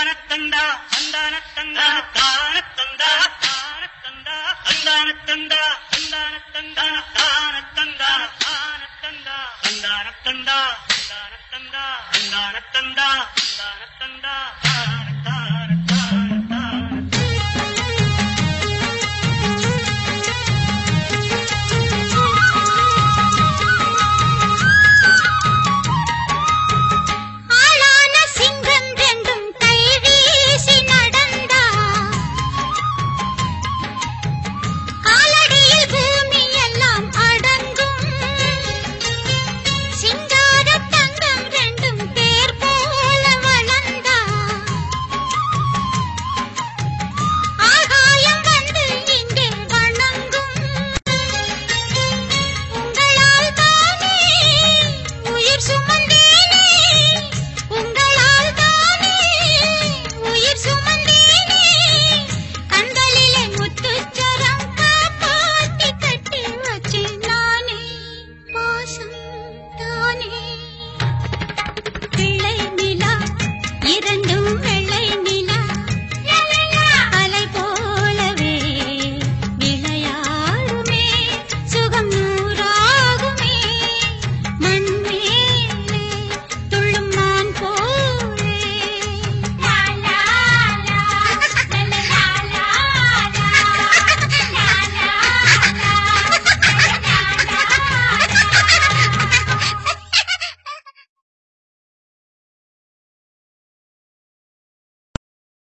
தந்தான தந்தா தந்தான தந்தா தான தந்தா தான தந்தா தந்தான தந்தா தந்தான தந்தா தான தந்தா தான தந்தா தந்தான தந்தா தந்தான தந்தா தந்தான தந்தா